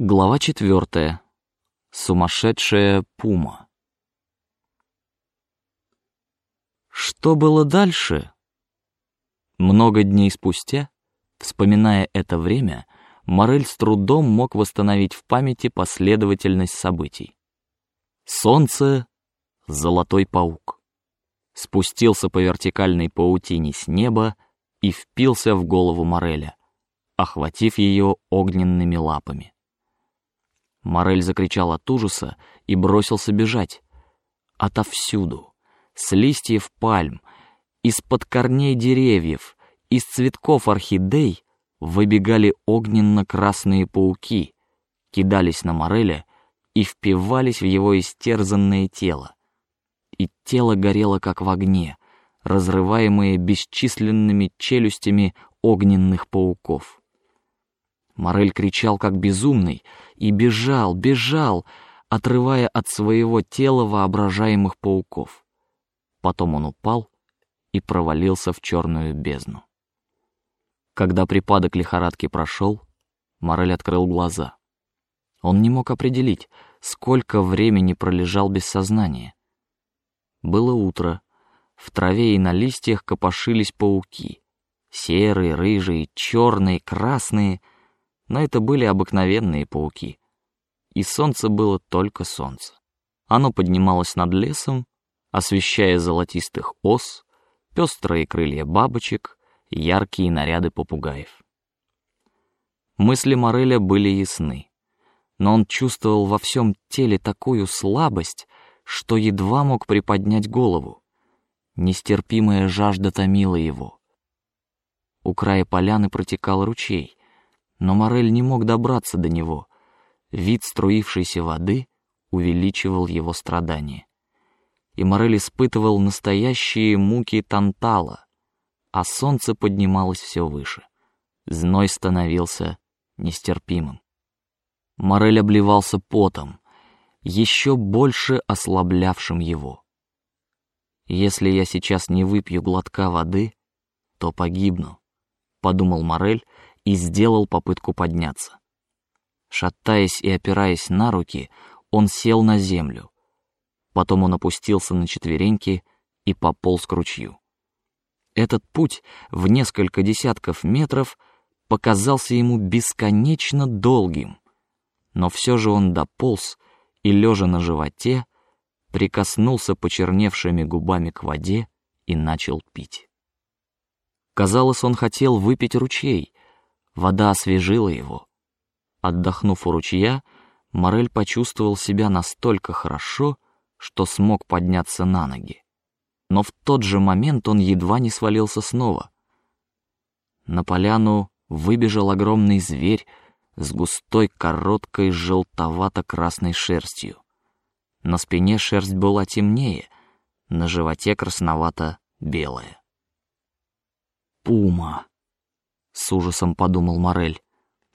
Глава четвертая. Сумасшедшая пума. Что было дальше? Много дней спустя, вспоминая это время, Морель с трудом мог восстановить в памяти последовательность событий. Солнце, золотой паук, спустился по вертикальной паутине с неба и впился в голову Мореля, охватив ее огненными лапами. Морель закричал от ужаса и бросился бежать. Отовсюду, с листьев пальм, из-под корней деревьев, из цветков орхидей выбегали огненно-красные пауки, кидались на Мореля и впивались в его истерзанное тело. И тело горело как в огне, разрываемое бесчисленными челюстями огненных пауков. Морель кричал как безумный и бежал, бежал, отрывая от своего тела воображаемых пауков. Потом он упал и провалился в черную бездну. Когда припадок лихорадки прошел, Морель открыл глаза. Он не мог определить, сколько времени пролежал без сознания. Было утро. В траве и на листьях копошились пауки. Серые, рыжие, черные, красные — но это были обыкновенные пауки. И солнце было только солнце. Оно поднималось над лесом, освещая золотистых ос, пестрые крылья бабочек, яркие наряды попугаев. Мысли Мореля были ясны, но он чувствовал во всем теле такую слабость, что едва мог приподнять голову. Нестерпимая жажда томила его. У края поляны протекал ручей, но Морель не мог добраться до него. Вид струившейся воды увеличивал его страдания, и Морель испытывал настоящие муки Тантала, а солнце поднималось все выше. Зной становился нестерпимым. Морель обливался потом, еще больше ослаблявшим его. Если я сейчас не выпью глотка воды, то погибну, подумал Морель и сделал попытку подняться. Шатаясь и опираясь на руки, он сел на землю. Потом он опустился на четвереньки и пополз к ручью. Этот путь в несколько десятков метров показался ему бесконечно долгим, но все же он дополз и лежа на животе прикоснулся почерневшими губами к воде и начал пить. Казалось, он хотел выпить ручей, Вода освежила его. Отдохнув у ручья, Морель почувствовал себя настолько хорошо, что смог подняться на ноги. Но в тот же момент он едва не свалился снова. На поляну выбежал огромный зверь с густой короткой желтовато-красной шерстью. На спине шерсть была темнее, на животе красновато-белая. Пума с ужасом подумал Морель,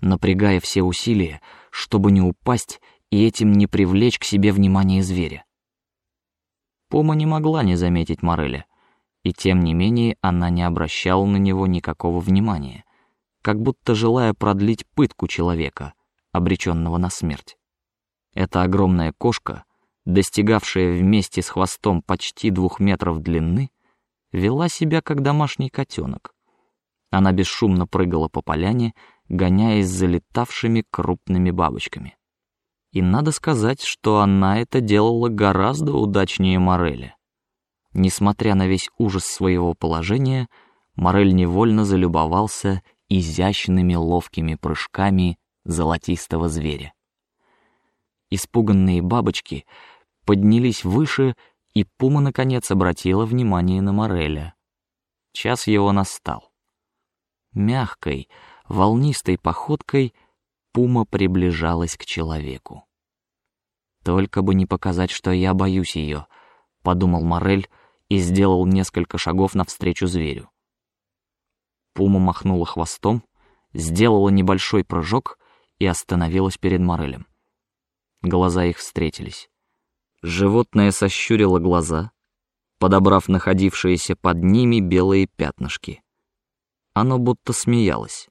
напрягая все усилия, чтобы не упасть и этим не привлечь к себе внимание зверя. Пома не могла не заметить Мореля, и тем не менее она не обращала на него никакого внимания, как будто желая продлить пытку человека, обреченного на смерть. Эта огромная кошка, достигавшая вместе с хвостом почти двух метров длины, вела себя как домашний котенок. Она бесшумно прыгала по поляне, гоняясь за летавшими крупными бабочками. И надо сказать, что она это делала гораздо удачнее Мореля. Несмотря на весь ужас своего положения, Морель невольно залюбовался изящными ловкими прыжками золотистого зверя. Испуганные бабочки поднялись выше, и Пума наконец обратила внимание на Мореля. Час его настал. Мягкой, волнистой походкой пума приближалась к человеку. Только бы не показать, что я боюсь ее, подумал Морель и сделал несколько шагов навстречу зверю. Пума махнула хвостом, сделала небольшой прыжок и остановилась перед Морелем. Глаза их встретились. Животное сощурило глаза, подобрав находившиеся под ними белые пятнышки. Оно будто смеялось.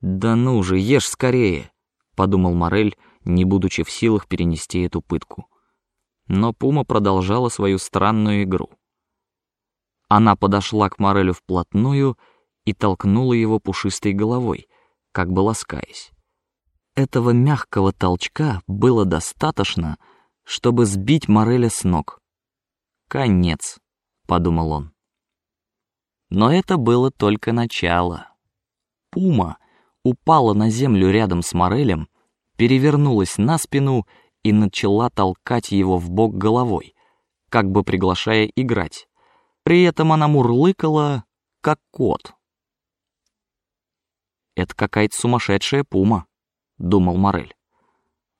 Да ну же, ешь скорее, подумал Морель, не будучи в силах перенести эту пытку. Но Пума продолжала свою странную игру. Она подошла к Морелю вплотную и толкнула его пушистой головой, как бы ласкаясь. Этого мягкого толчка было достаточно, чтобы сбить Мореля с ног. Конец, подумал он. Но это было только начало. Пума упала на землю рядом с Морелем, перевернулась на спину и начала толкать его в бок головой, как бы приглашая играть. При этом она мурлыкала, как кот. Это какая-то сумасшедшая пума, думал Морель.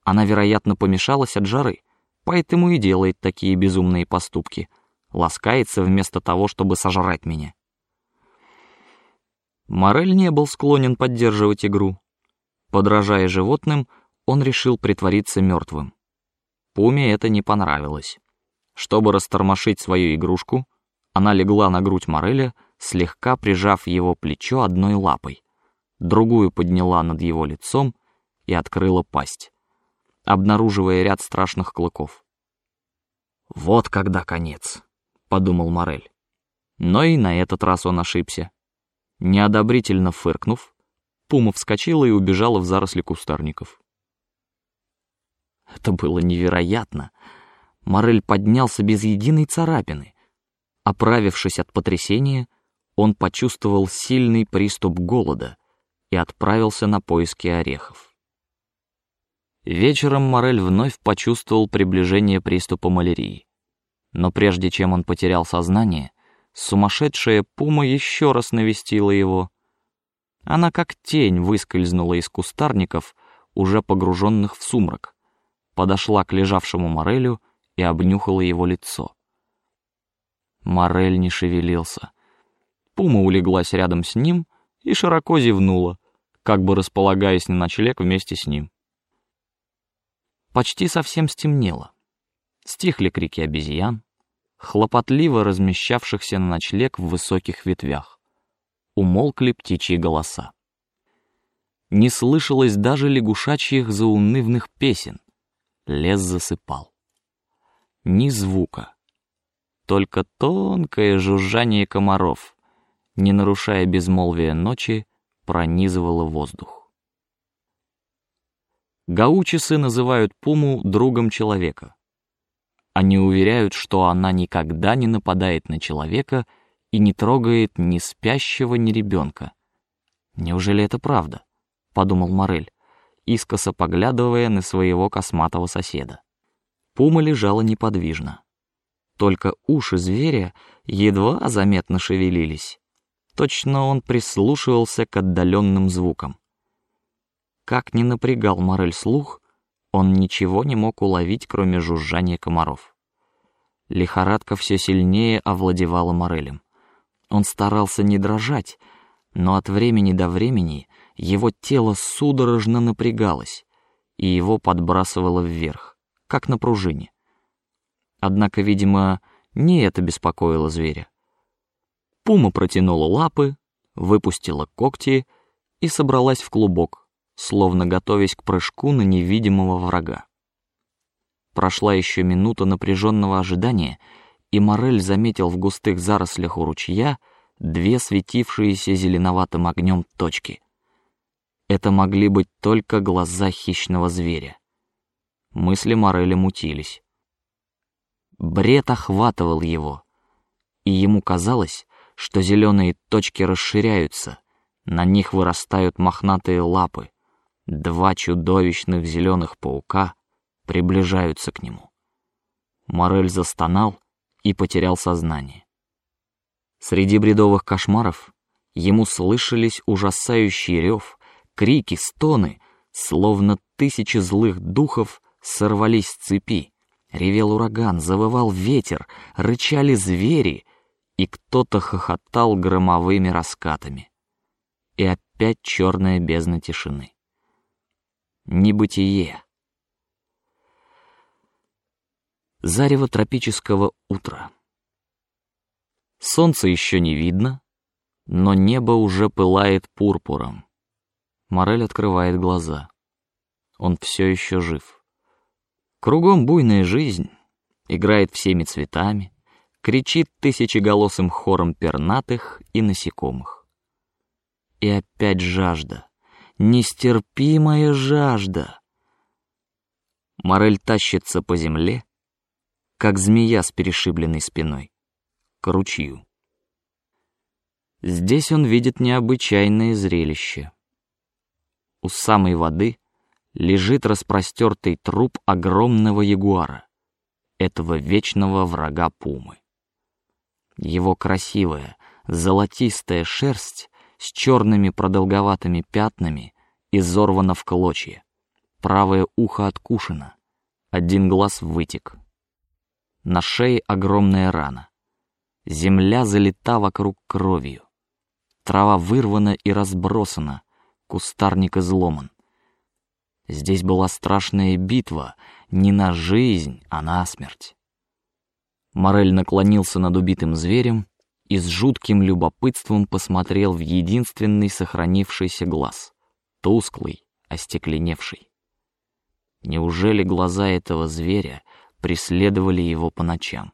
Она, вероятно, помешалась от жары, поэтому и делает такие безумные поступки, ласкается вместо того, чтобы сожрать меня. Морель не был склонен поддерживать игру. Подражая животным, он решил притвориться мертвым. Пуме это не понравилось. Чтобы растормошить свою игрушку, она легла на грудь Мореля, слегка прижав его плечо одной лапой, другую подняла над его лицом и открыла пасть, обнаруживая ряд страшных клыков. Вот когда конец, подумал Морель. Но и на этот раз он ошибся. Неодобрительно фыркнув, пума вскочила и убежала в заросли кустарников. Это было невероятно. Морель поднялся без единой царапины. Оправившись от потрясения, он почувствовал сильный приступ голода и отправился на поиски орехов. Вечером Морель вновь почувствовал приближение приступа малярии, но прежде чем он потерял сознание, Сумасшедшая пума еще раз навестила его. Она как тень выскользнула из кустарников, уже погруженных в сумрак, подошла к лежавшему Морелю и обнюхала его лицо. Морель не шевелился. Пума улеглась рядом с ним и широко зевнула, как бы располагаясь на ночлег вместе с ним. Почти совсем стемнело. Стихли крики обезьян, хлопотливо размещавшихся на ночлег в высоких ветвях. Умолкли птичьи голоса. Не слышалось даже лягушачьих заунывных песен. Лес засыпал. Ни звука, только тонкое жужжание комаров, не нарушая безмолвия ночи, пронизывало воздух. Гаучисы называют пуму другом человека. Они уверяют, что она никогда не нападает на человека и не трогает ни спящего, ни ребенка. Неужели это правда? подумал Морель, искоса поглядывая на своего косматого соседа. Пума лежала неподвижно. Только уши зверя едва заметно шевелились. Точно он прислушивался к отдаленным звукам. Как ни напрягал Морель слух, он ничего не мог уловить, кроме жужжания комаров. Лихорадка все сильнее овладевала Морелем. Он старался не дрожать, но от времени до времени его тело судорожно напрягалось, и его подбрасывало вверх, как на пружине. Однако, видимо, не это беспокоило зверя. Пума протянула лапы, выпустила когти и собралась в клубок, словно готовясь к прыжку на невидимого врага. Прошла еще минута напряженного ожидания, и Морель заметил в густых зарослях у ручья две светившиеся зеленоватым огнем точки. Это могли быть только глаза хищного зверя. Мысли Мореля мутились. Бред охватывал его, и ему казалось, что зеленые точки расширяются, на них вырастают мохнатые лапы, Два чудовищных зеленых паука приближаются к нему. Морель застонал и потерял сознание. Среди бредовых кошмаров ему слышались ужасающий рев, крики, стоны, словно тысячи злых духов сорвались с цепи. Ревел ураган, завывал ветер, рычали звери, и кто-то хохотал громовыми раскатами. И опять черная бездна тишины небытие. Зарево тропического утра. Солнце еще не видно, но небо уже пылает пурпуром. Морель открывает глаза. он все еще жив. Кругом буйная жизнь, играет всеми цветами, кричит тысячеголосым хором пернатых и насекомых. И опять жажда, нестерпимая жажда. Морель тащится по земле, как змея с перешибленной спиной, к ручью. Здесь он видит необычайное зрелище. У самой воды лежит распростертый труп огромного ягуара, этого вечного врага пумы. Его красивая золотистая шерсть с черными продолговатыми пятнами изорвана в клочья, правое ухо откушено, один глаз вытек. На шее огромная рана, земля залита вокруг кровью, трава вырвана и разбросана, кустарник изломан. Здесь была страшная битва не на жизнь, а на смерть. Морель наклонился над убитым зверем и с жутким любопытством посмотрел в единственный сохранившийся глаз, тусклый, остекленевший. Неужели глаза этого зверя преследовали его по ночам?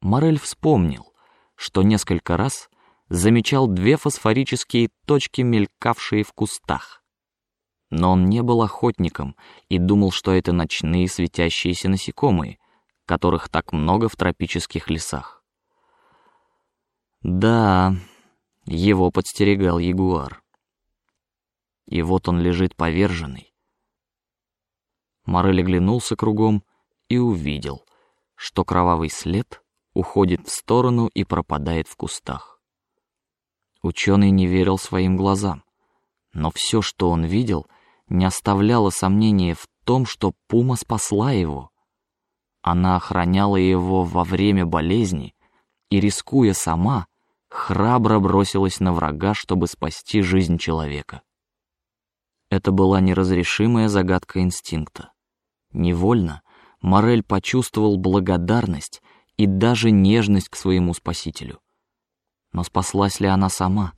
Морель вспомнил, что несколько раз замечал две фосфорические точки, мелькавшие в кустах. Но он не был охотником и думал, что это ночные светящиеся насекомые, которых так много в тропических лесах. Да, его подстерегал ягуар. И вот он лежит поверженный. Морель оглянулся кругом и увидел, что кровавый след уходит в сторону и пропадает в кустах. Ученый не верил своим глазам, но все, что он видел, не оставляло сомнения в том, что пума спасла его. Она охраняла его во время болезни и, рискуя сама, храбро бросилась на врага, чтобы спасти жизнь человека. Это была неразрешимая загадка инстинкта. Невольно Морель почувствовал благодарность и даже нежность к своему спасителю. Но спаслась ли она сама?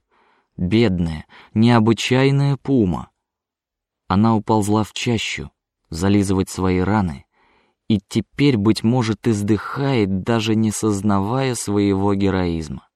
Бедная, необычайная пума. Она уползла в чащу, зализывать свои раны, и теперь, быть может, издыхает, даже не сознавая своего героизма.